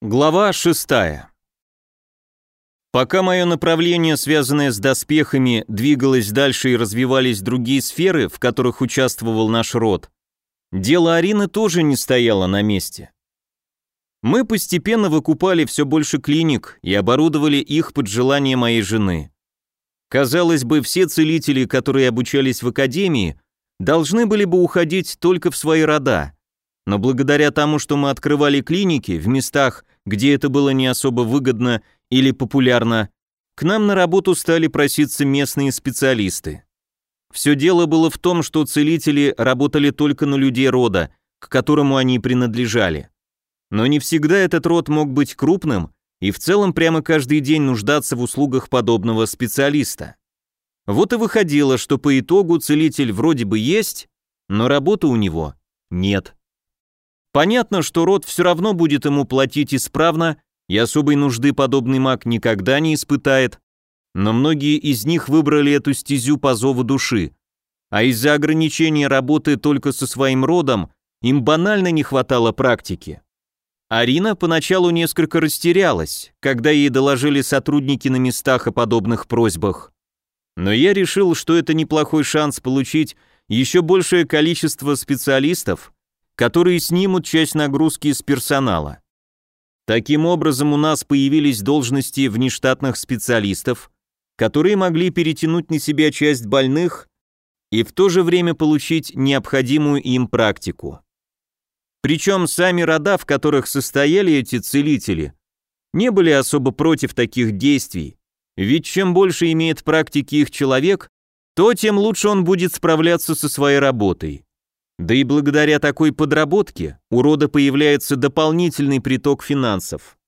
Глава 6. Пока мое направление, связанное с доспехами, двигалось дальше и развивались другие сферы, в которых участвовал наш род, дело Арины тоже не стояло на месте. Мы постепенно выкупали все больше клиник и оборудовали их под желание моей жены. Казалось бы, все целители, которые обучались в академии, должны были бы уходить только в свои рода, но благодаря тому, что мы открывали клиники в местах, где это было не особо выгодно или популярно, к нам на работу стали проситься местные специалисты. Все дело было в том, что целители работали только на людей рода, к которому они принадлежали. Но не всегда этот род мог быть крупным и в целом прямо каждый день нуждаться в услугах подобного специалиста. Вот и выходило, что по итогу целитель вроде бы есть, но работы у него нет. Понятно, что род все равно будет ему платить исправно, и особой нужды подобный маг никогда не испытает, но многие из них выбрали эту стезю по зову души, а из-за ограничения работы только со своим родом им банально не хватало практики. Арина поначалу несколько растерялась, когда ей доложили сотрудники на местах о подобных просьбах. Но я решил, что это неплохой шанс получить еще большее количество специалистов, которые снимут часть нагрузки с персонала. Таким образом, у нас появились должности внештатных специалистов, которые могли перетянуть на себя часть больных и в то же время получить необходимую им практику. Причем сами рода, в которых состояли эти целители, не были особо против таких действий, ведь чем больше имеет практики их человек, то тем лучше он будет справляться со своей работой. Да и благодаря такой подработке у рода появляется дополнительный приток финансов.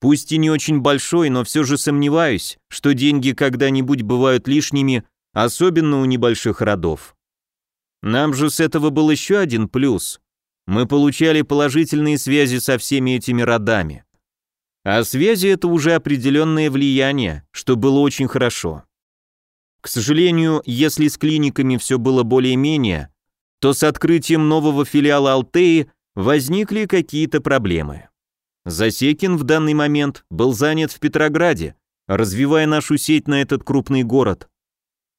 Пусть и не очень большой, но все же сомневаюсь, что деньги когда-нибудь бывают лишними, особенно у небольших родов. Нам же с этого был еще один плюс. Мы получали положительные связи со всеми этими родами. А связи это уже определенное влияние, что было очень хорошо. К сожалению, если с клиниками все было более-менее, то с открытием нового филиала Алтеи возникли какие-то проблемы. Засекин в данный момент был занят в Петрограде, развивая нашу сеть на этот крупный город.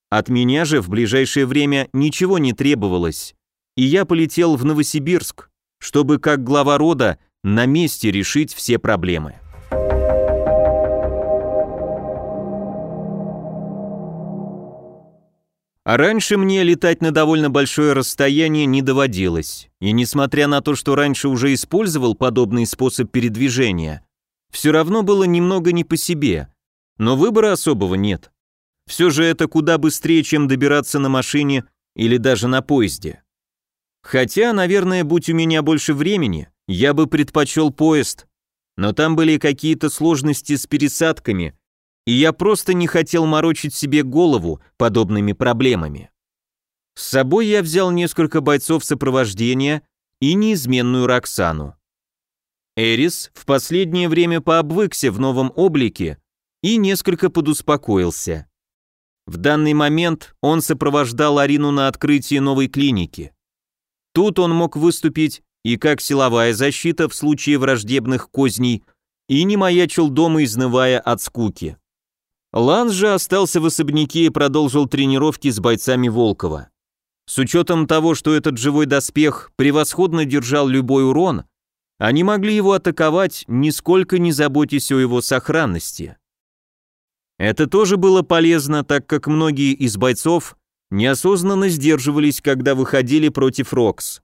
От меня же в ближайшее время ничего не требовалось, и я полетел в Новосибирск, чтобы как глава рода на месте решить все проблемы. А раньше мне летать на довольно большое расстояние не доводилось, и несмотря на то, что раньше уже использовал подобный способ передвижения, все равно было немного не по себе, но выбора особого нет. Все же это куда быстрее, чем добираться на машине или даже на поезде. Хотя, наверное, будь у меня больше времени, я бы предпочел поезд, но там были какие-то сложности с пересадками, и я просто не хотел морочить себе голову подобными проблемами. С собой я взял несколько бойцов сопровождения и неизменную Роксану. Эрис в последнее время пообвыкся в новом облике и несколько подуспокоился. В данный момент он сопровождал Арину на открытии новой клиники. Тут он мог выступить и как силовая защита в случае враждебных козней, и не маячил дома, изнывая от скуки. Ланс же остался в особняке и продолжил тренировки с бойцами Волкова. С учетом того, что этот живой доспех превосходно держал любой урон, они могли его атаковать, нисколько не заботясь о его сохранности. Это тоже было полезно, так как многие из бойцов неосознанно сдерживались, когда выходили против Рокс.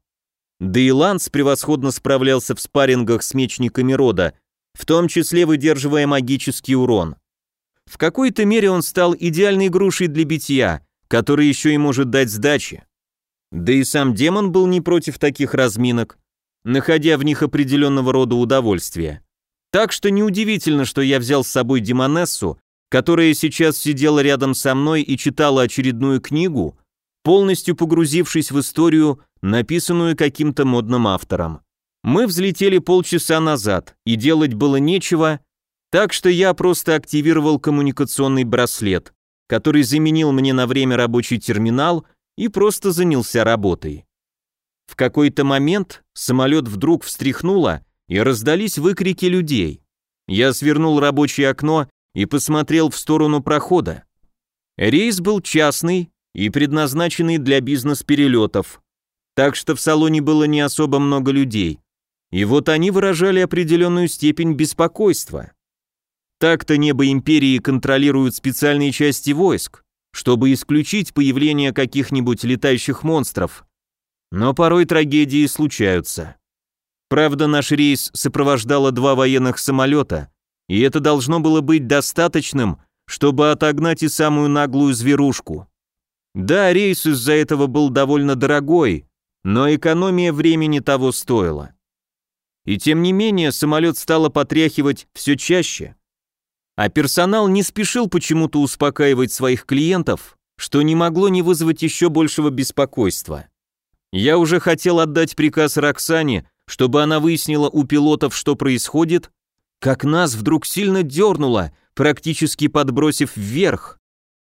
Да и Ланс превосходно справлялся в спаррингах с мечниками рода, в том числе выдерживая магический урон. В какой-то мере он стал идеальной грушей для битья, который еще и может дать сдачи. Да и сам демон был не против таких разминок, находя в них определенного рода удовольствие. Так что неудивительно, что я взял с собой демонессу, которая сейчас сидела рядом со мной и читала очередную книгу, полностью погрузившись в историю, написанную каким-то модным автором. Мы взлетели полчаса назад, и делать было нечего, так что я просто активировал коммуникационный браслет, который заменил мне на время рабочий терминал и просто занялся работой. В какой-то момент самолет вдруг встряхнуло, и раздались выкрики людей. Я свернул рабочее окно и посмотрел в сторону прохода. Рейс был частный и предназначенный для бизнес-перелетов, так что в салоне было не особо много людей. И вот они выражали определенную степень беспокойства. Так-то небо империи контролируют специальные части войск, чтобы исключить появление каких-нибудь летающих монстров. Но порой трагедии случаются. Правда, наш рейс сопровождало два военных самолета, и это должно было быть достаточным, чтобы отогнать и самую наглую зверушку. Да, рейс из-за этого был довольно дорогой, но экономия времени того стоила. И тем не менее самолет стало потряхивать все чаще. А персонал не спешил почему-то успокаивать своих клиентов, что не могло не вызвать еще большего беспокойства. Я уже хотел отдать приказ Роксане, чтобы она выяснила у пилотов, что происходит, как нас вдруг сильно дернуло, практически подбросив вверх.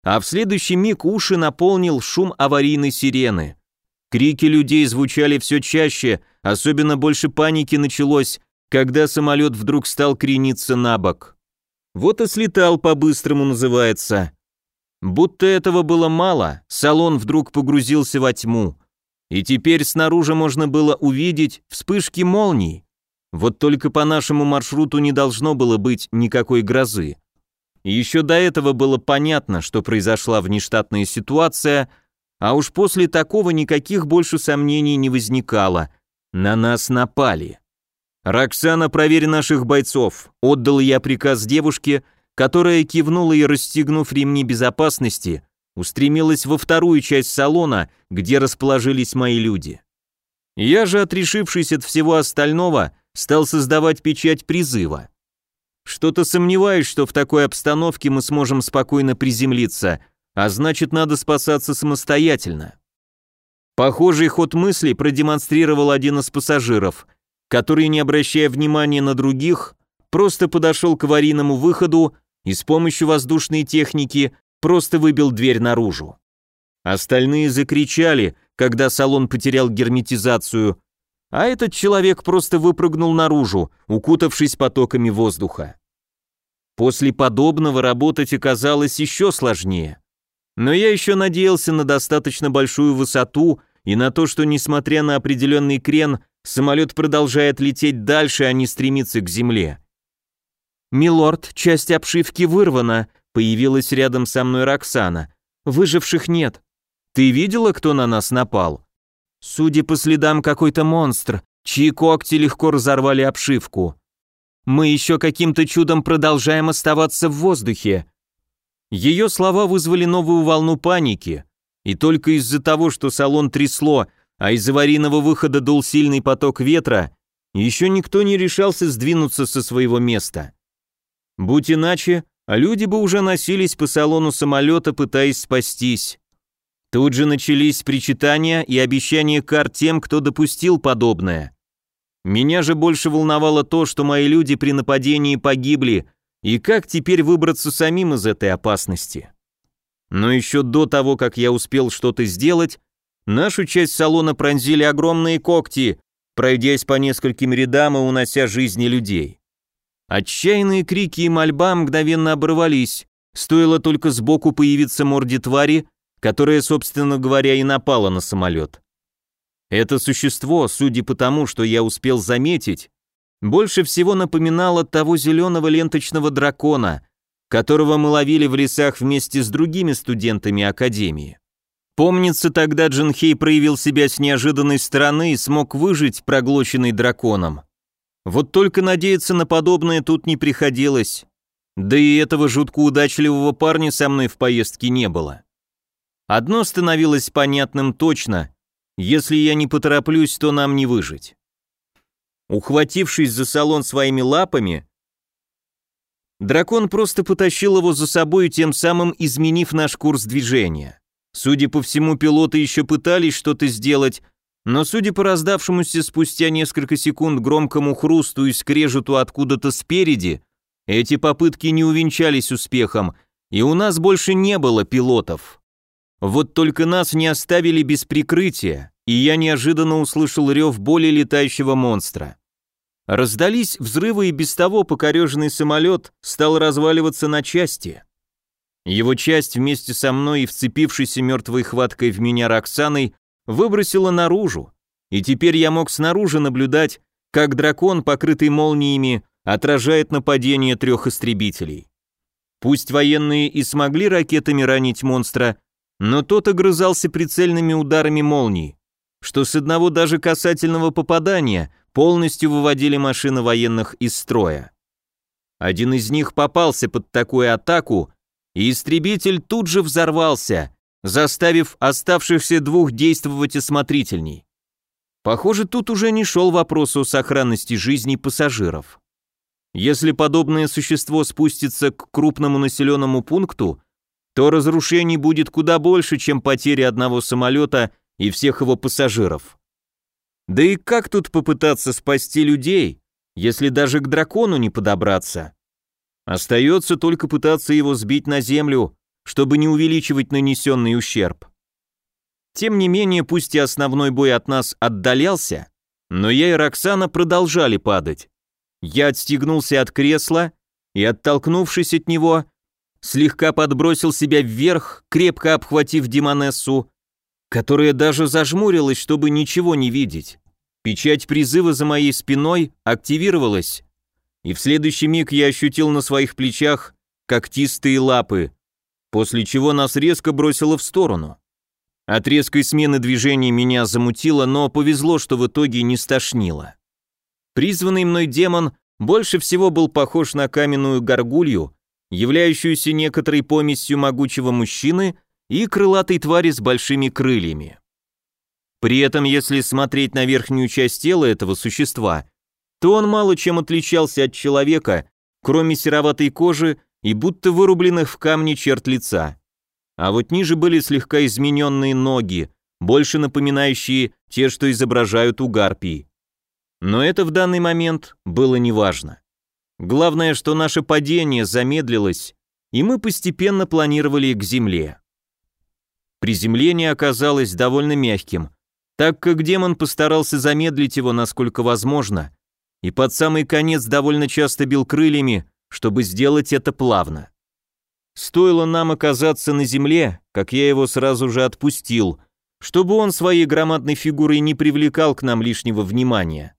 А в следующий миг уши наполнил шум аварийной сирены. Крики людей звучали все чаще, особенно больше паники началось, когда самолет вдруг стал крениться на бок. Вот и слетал по-быстрому называется. Будто этого было мало, салон вдруг погрузился во тьму. И теперь снаружи можно было увидеть вспышки молний. Вот только по нашему маршруту не должно было быть никакой грозы. Еще до этого было понятно, что произошла внештатная ситуация, а уж после такого никаких больше сомнений не возникало. На нас напали. «Роксана, проверь наших бойцов», — отдал я приказ девушке, которая кивнула и, расстегнув ремни безопасности, устремилась во вторую часть салона, где расположились мои люди. Я же, отрешившись от всего остального, стал создавать печать призыва. Что-то сомневаюсь, что в такой обстановке мы сможем спокойно приземлиться, а значит, надо спасаться самостоятельно. Похожий ход мысли продемонстрировал один из пассажиров, который, не обращая внимания на других, просто подошел к аварийному выходу и с помощью воздушной техники просто выбил дверь наружу. Остальные закричали, когда салон потерял герметизацию, а этот человек просто выпрыгнул наружу, укутавшись потоками воздуха. После подобного работать оказалось еще сложнее. Но я еще надеялся на достаточно большую высоту и на то, что, несмотря на определенный крен, самолет продолжает лететь дальше, а не стремится к земле. «Милорд, часть обшивки вырвана», — появилась рядом со мной Роксана. «Выживших нет. Ты видела, кто на нас напал?» Судя по следам, какой-то монстр, чьи когти легко разорвали обшивку. Мы еще каким-то чудом продолжаем оставаться в воздухе. Ее слова вызвали новую волну паники, и только из-за того, что салон трясло, а из аварийного выхода дул сильный поток ветра, еще никто не решался сдвинуться со своего места. Будь иначе, люди бы уже носились по салону самолета, пытаясь спастись. Тут же начались причитания и обещания кар тем, кто допустил подобное. Меня же больше волновало то, что мои люди при нападении погибли, и как теперь выбраться самим из этой опасности. Но еще до того, как я успел что-то сделать, нашу часть салона пронзили огромные когти, пройдясь по нескольким рядам и унося жизни людей. Отчаянные крики и мольба мгновенно оборвались, стоило только сбоку появиться морде твари, которая, собственно говоря, и напала на самолет. Это существо, судя по тому, что я успел заметить, больше всего напоминало того зеленого ленточного дракона, которого мы ловили в лесах вместе с другими студентами Академии. Помнится, тогда Джинхей проявил себя с неожиданной стороны и смог выжить, проглоченный драконом. Вот только надеяться на подобное тут не приходилось. Да и этого жутко удачливого парня со мной в поездке не было. Одно становилось понятным точно. Если я не потороплюсь, то нам не выжить. Ухватившись за салон своими лапами, дракон просто потащил его за собой, тем самым изменив наш курс движения. Судя по всему, пилоты еще пытались что-то сделать, но судя по раздавшемуся спустя несколько секунд громкому хрусту и скрежету откуда-то спереди, эти попытки не увенчались успехом, и у нас больше не было пилотов. Вот только нас не оставили без прикрытия, и я неожиданно услышал рев боли летающего монстра. раздались взрывы и без того покореженный самолет стал разваливаться на части. Его часть вместе со мной и вцепившейся мертвой хваткой в меня Роксаной выбросила наружу, и теперь я мог снаружи наблюдать, как дракон, покрытый молниями, отражает нападение трех истребителей. Пусть военные и смогли ракетами ранить монстра, но тот огрызался прицельными ударами молний, что с одного даже касательного попадания полностью выводили машины военных из строя. Один из них попался под такую атаку, и истребитель тут же взорвался, заставив оставшихся двух действовать осмотрительней. Похоже, тут уже не шел вопрос о сохранности жизни пассажиров. Если подобное существо спустится к крупному населенному пункту, то разрушений будет куда больше, чем потери одного самолета и всех его пассажиров. Да и как тут попытаться спасти людей, если даже к дракону не подобраться? Остается только пытаться его сбить на землю, чтобы не увеличивать нанесенный ущерб. Тем не менее, пусть и основной бой от нас отдалялся, но я и Роксана продолжали падать. Я отстегнулся от кресла и, оттолкнувшись от него, слегка подбросил себя вверх, крепко обхватив Димонессу, которая даже зажмурилась, чтобы ничего не видеть. Печать призыва за моей спиной активировалась, и в следующий миг я ощутил на своих плечах когтистые лапы, после чего нас резко бросило в сторону. От резкой смены движений меня замутило, но повезло, что в итоге не стошнило. Призванный мной демон больше всего был похож на каменную горгулью, являющуюся некоторой помесью могучего мужчины и крылатой твари с большими крыльями. При этом, если смотреть на верхнюю часть тела этого существа, то он мало чем отличался от человека, кроме сероватой кожи и будто вырубленных в камне черт лица. А вот ниже были слегка измененные ноги, больше напоминающие те, что изображают у гарпий. Но это в данный момент было неважно. Главное, что наше падение замедлилось, и мы постепенно планировали к земле. Приземление оказалось довольно мягким, так как демон постарался замедлить его насколько возможно, и под самый конец довольно часто бил крыльями, чтобы сделать это плавно. Стоило нам оказаться на земле, как я его сразу же отпустил, чтобы он своей громадной фигурой не привлекал к нам лишнего внимания.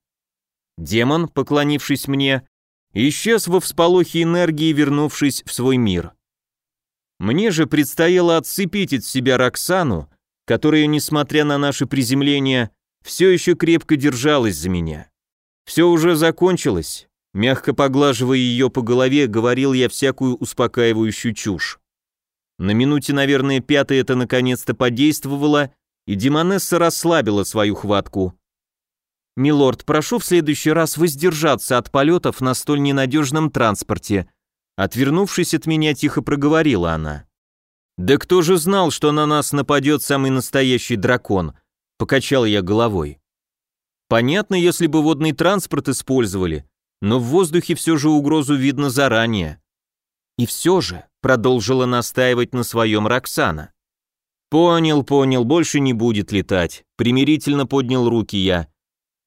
Демон, поклонившись мне, исчез во всполохе энергии, вернувшись в свой мир. Мне же предстояло отцепить от себя Роксану, которая, несмотря на наше приземление, все еще крепко держалась за меня. Все уже закончилось, Мягко поглаживая ее по голове, говорил я всякую успокаивающую чушь. На минуте, наверное, пятой это наконец-то подействовало, и Демонесса расслабила свою хватку. «Милорд, прошу в следующий раз воздержаться от полетов на столь ненадежном транспорте», отвернувшись от меня, тихо проговорила она. «Да кто же знал, что на нас нападет самый настоящий дракон?» Покачал я головой. «Понятно, если бы водный транспорт использовали, но в воздухе все же угрозу видно заранее. И все же, продолжила настаивать на своем Роксана. Понял, понял, больше не будет летать. Примирительно поднял руки я.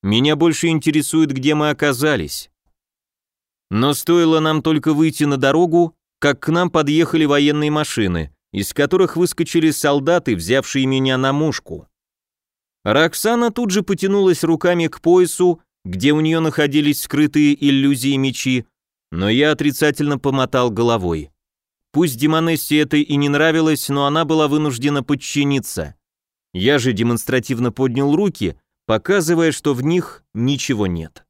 Меня больше интересует, где мы оказались. Но стоило нам только выйти на дорогу, как к нам подъехали военные машины, из которых выскочили солдаты, взявшие меня на мушку. Роксана тут же потянулась руками к поясу где у нее находились скрытые иллюзии мечи, но я отрицательно помотал головой. Пусть Демонессе это и не нравилось, но она была вынуждена подчиниться. Я же демонстративно поднял руки, показывая, что в них ничего нет.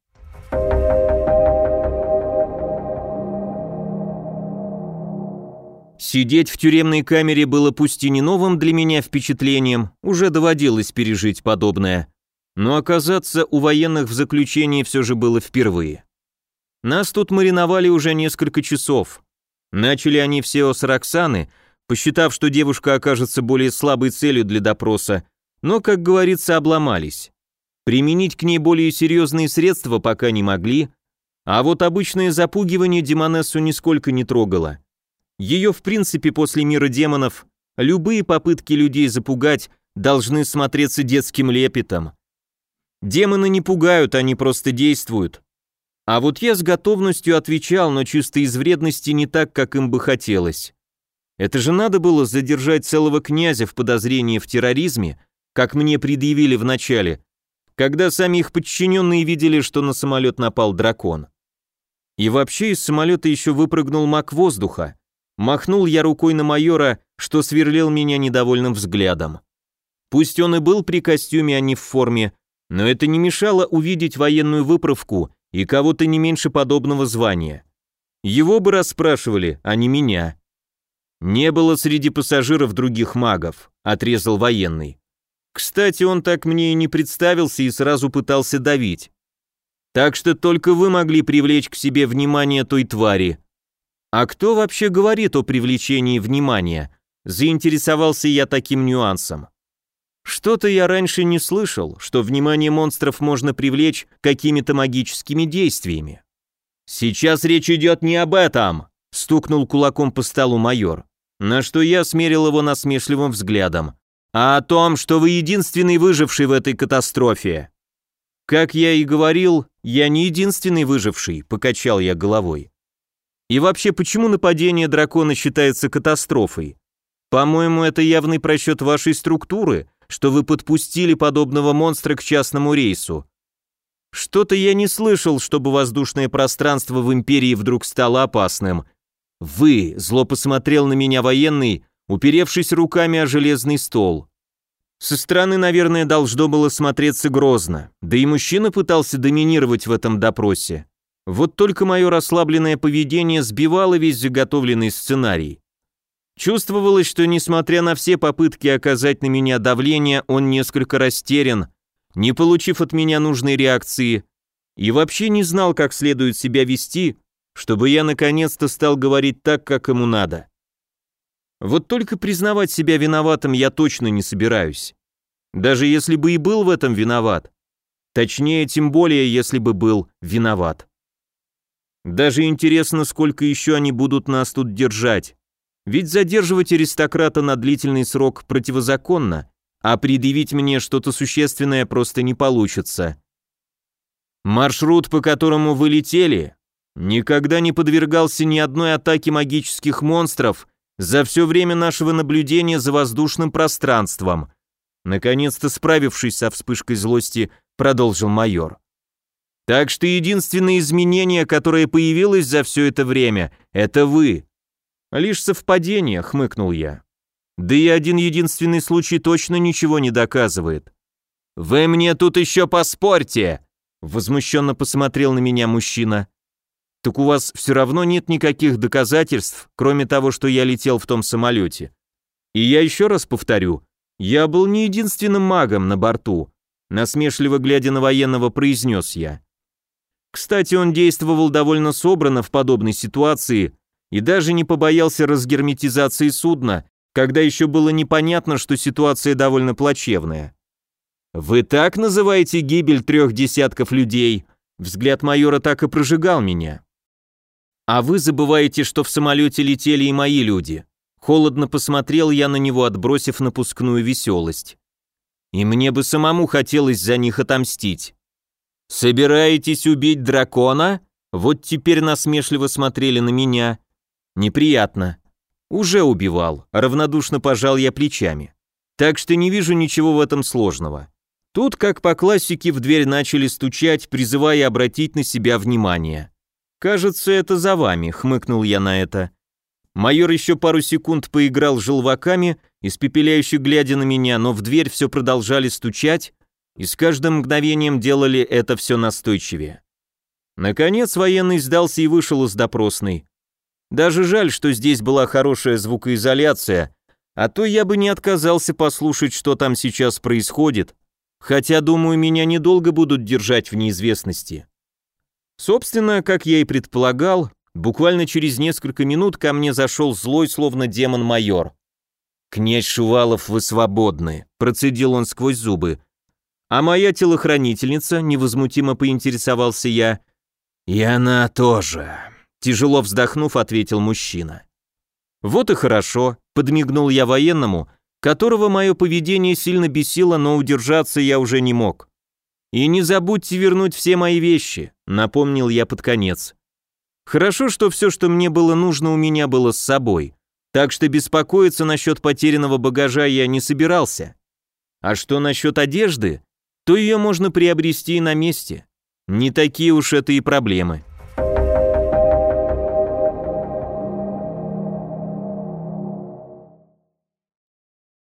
Сидеть в тюремной камере было пусть и не новым для меня впечатлением, уже доводилось пережить подобное но оказаться у военных в заключении все же было впервые. Нас тут мариновали уже несколько часов. Начали они все с Роксаны, посчитав, что девушка окажется более слабой целью для допроса, но, как говорится, обломались. Применить к ней более серьезные средства пока не могли, а вот обычное запугивание Демонессу нисколько не трогало. Ее, в принципе, после мира демонов, любые попытки людей запугать должны смотреться детским лепетом. Демоны не пугают, они просто действуют. А вот я с готовностью отвечал, но чисто из вредности не так, как им бы хотелось. Это же надо было задержать целого князя в подозрении в терроризме, как мне предъявили вначале, когда сами их подчиненные видели, что на самолет напал дракон. И вообще из самолета еще выпрыгнул маг воздуха. Махнул я рукой на майора, что сверлил меня недовольным взглядом. Пусть он и был при костюме, а не в форме, но это не мешало увидеть военную выправку и кого-то не меньше подобного звания. Его бы расспрашивали, а не меня. Не было среди пассажиров других магов, отрезал военный. Кстати, он так мне и не представился и сразу пытался давить. Так что только вы могли привлечь к себе внимание той твари. А кто вообще говорит о привлечении внимания? Заинтересовался я таким нюансом. Что-то я раньше не слышал, что внимание монстров можно привлечь какими-то магическими действиями. Сейчас речь идет не об этом, стукнул кулаком по столу майор, на что я смерил его насмешливым взглядом, а о том, что вы единственный выживший в этой катастрофе. Как я и говорил, я не единственный выживший, покачал я головой. И вообще, почему нападение дракона считается катастрофой? По-моему, это явный просчет вашей структуры, что вы подпустили подобного монстра к частному рейсу. Что-то я не слышал, чтобы воздушное пространство в Империи вдруг стало опасным. Вы, зло посмотрел на меня военный, уперевшись руками о железный стол. Со стороны, наверное, должно было смотреться грозно, да и мужчина пытался доминировать в этом допросе. Вот только мое расслабленное поведение сбивало весь заготовленный сценарий. Чувствовалось, что несмотря на все попытки оказать на меня давление, он несколько растерян, не получив от меня нужной реакции, и вообще не знал, как следует себя вести, чтобы я наконец-то стал говорить так, как ему надо. Вот только признавать себя виноватым я точно не собираюсь. Даже если бы и был в этом виноват. Точнее, тем более, если бы был виноват. Даже интересно, сколько еще они будут нас тут держать. Ведь задерживать аристократа на длительный срок противозаконно, а предъявить мне что-то существенное просто не получится. Маршрут, по которому вы летели, никогда не подвергался ни одной атаке магических монстров за все время нашего наблюдения за воздушным пространством. Наконец-то справившись со вспышкой злости, продолжил майор. Так что единственное изменение, которое появилось за все это время, это вы. Лишь совпадение, хмыкнул я. Да и один единственный случай точно ничего не доказывает. Вы мне тут еще поспорьте, возмущенно посмотрел на меня мужчина. Так у вас все равно нет никаких доказательств, кроме того, что я летел в том самолете. И я еще раз повторю, я был не единственным магом на борту, насмешливо глядя на военного, произнес я. Кстати, он действовал довольно собрано в подобной ситуации и даже не побоялся разгерметизации судна, когда еще было непонятно, что ситуация довольно плачевная. «Вы так называете гибель трех десятков людей?» Взгляд майора так и прожигал меня. «А вы забываете, что в самолете летели и мои люди». Холодно посмотрел я на него, отбросив напускную веселость. «И мне бы самому хотелось за них отомстить». «Собираетесь убить дракона?» Вот теперь насмешливо смотрели на меня. Неприятно. Уже убивал, равнодушно пожал я плечами. Так что не вижу ничего в этом сложного. Тут, как по классике, в дверь начали стучать, призывая обратить на себя внимание. «Кажется, это за вами», — хмыкнул я на это. Майор еще пару секунд поиграл желваками, испепеляюще глядя на меня, но в дверь все продолжали стучать, и с каждым мгновением делали это все настойчивее. Наконец военный сдался и вышел из допросной. Даже жаль, что здесь была хорошая звукоизоляция, а то я бы не отказался послушать, что там сейчас происходит, хотя, думаю, меня недолго будут держать в неизвестности. Собственно, как я и предполагал, буквально через несколько минут ко мне зашел злой, словно демон-майор. «Князь Шувалов, вы свободны», — процедил он сквозь зубы. «А моя телохранительница?» — невозмутимо поинтересовался я. «И она тоже», — тяжело вздохнув, ответил мужчина. «Вот и хорошо», — подмигнул я военному, которого мое поведение сильно бесило, но удержаться я уже не мог. «И не забудьте вернуть все мои вещи», — напомнил я под конец. «Хорошо, что все, что мне было нужно, у меня было с собой, так что беспокоиться насчет потерянного багажа я не собирался. А что насчет одежды?» то ее можно приобрести на месте. Не такие уж это и проблемы.